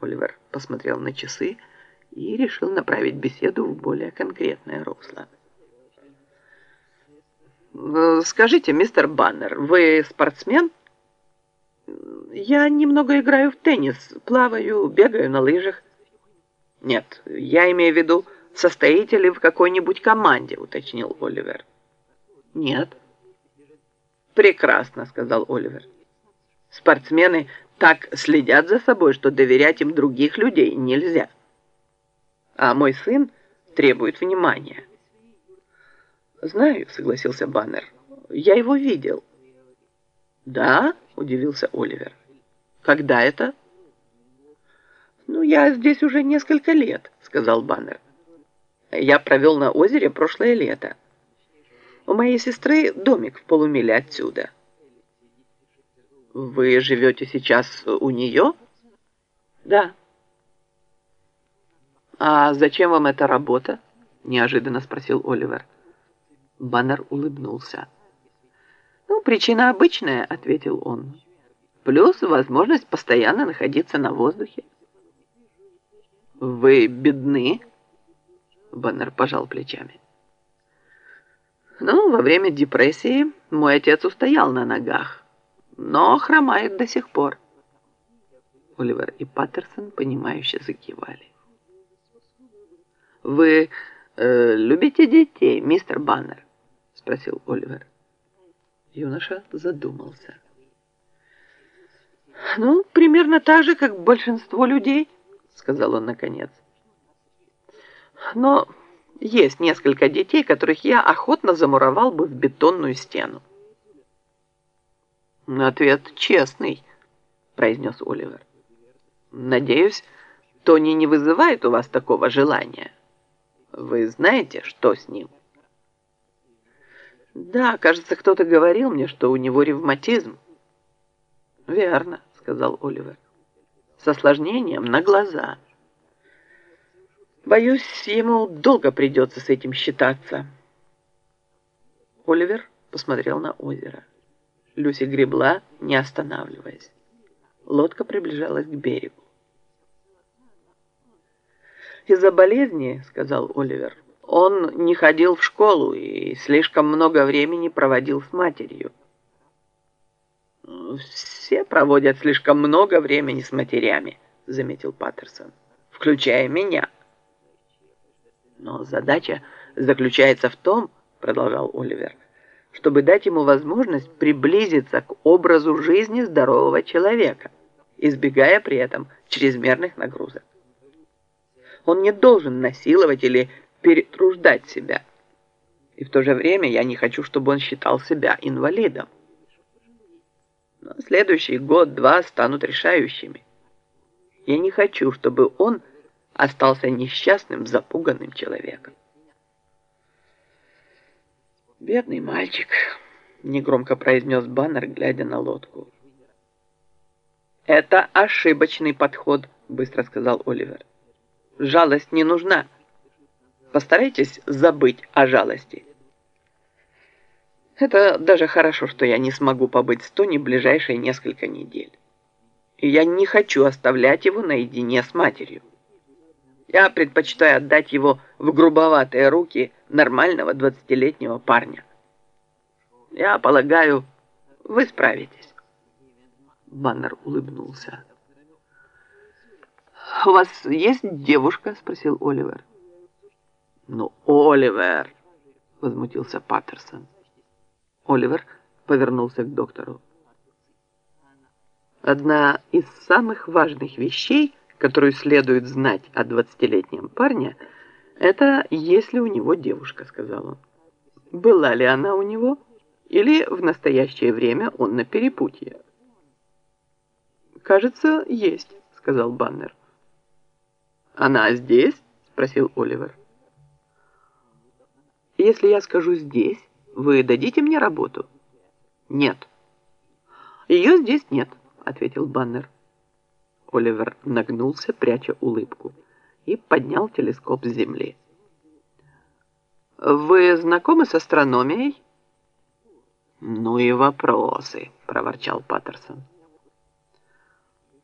Оливер посмотрел на часы и решил направить беседу в более конкретное русло. «Э, «Скажите, мистер Баннер, вы спортсмен?» «Я немного играю в теннис, плаваю, бегаю на лыжах». «Нет, я имею в виду, состоите ли в какой-нибудь команде», уточнил Оливер. «Нет». «Прекрасно», — сказал Оливер. «Спортсмены так следят за собой, что доверять им других людей нельзя. А мой сын требует внимания. «Знаю», — согласился Баннер. «Я его видел». «Да?» — удивился Оливер. «Когда это?» «Ну, я здесь уже несколько лет», — сказал Баннер. «Я провел на озере прошлое лето. У моей сестры домик в полумиле отсюда». Вы живете сейчас у нее? Да. А зачем вам эта работа? Неожиданно спросил Оливер. Баннер улыбнулся. Ну, причина обычная, ответил он. Плюс возможность постоянно находиться на воздухе. Вы бедны? Баннер пожал плечами. Ну, во время депрессии мой отец устоял на ногах но хромает до сих пор. Оливер и Паттерсон, понимающе закивали. «Вы э, любите детей, мистер Баннер?» — спросил Оливер. Юноша задумался. «Ну, примерно так же, как большинство людей», — сказал он наконец. «Но есть несколько детей, которых я охотно замуровал бы в бетонную стену. «Ответ честный», — произнес Оливер. «Надеюсь, Тони не вызывает у вас такого желания. Вы знаете, что с ним?» «Да, кажется, кто-то говорил мне, что у него ревматизм». «Верно», — сказал Оливер. «С осложнением на глаза». «Боюсь, ему долго придется с этим считаться». Оливер посмотрел на озеро. Люси гребла, не останавливаясь. Лодка приближалась к берегу. «Из-за болезни, — сказал Оливер, — он не ходил в школу и слишком много времени проводил с матерью». «Все проводят слишком много времени с матерями», — заметил Паттерсон, — «включая меня». «Но задача заключается в том, — продолжал Оливер, — чтобы дать ему возможность приблизиться к образу жизни здорового человека, избегая при этом чрезмерных нагрузок. Он не должен насиловать или перетруждать себя. И в то же время я не хочу, чтобы он считал себя инвалидом. Но следующий год-два станут решающими. Я не хочу, чтобы он остался несчастным, запуганным человеком. «Бедный мальчик», — негромко произнес Баннер, глядя на лодку. «Это ошибочный подход», — быстро сказал Оливер. «Жалость не нужна. Постарайтесь забыть о жалости». «Это даже хорошо, что я не смогу побыть с Тони ближайшие несколько недель. И я не хочу оставлять его наедине с матерью. Я предпочитаю отдать его в грубоватые руки нормального двадцатилетнего парня. Я полагаю, вы справитесь. Баннер улыбнулся. «У вас есть девушка?» — спросил Оливер. «Ну, Оливер!» — возмутился Паттерсон. Оливер повернулся к доктору. Одна из самых важных вещей — которую следует знать о двадцатилетнем парне, это есть ли у него девушка, сказал он. Была ли она у него, или в настоящее время он на перепутье? Кажется, есть, сказал Баннер. Она здесь? спросил Оливер. Если я скажу здесь, вы дадите мне работу? Нет. Ее здесь нет, ответил Баннер. Оливер нагнулся, пряча улыбку, и поднял телескоп с земли. «Вы знакомы с астрономией?» «Ну и вопросы», — проворчал Паттерсон.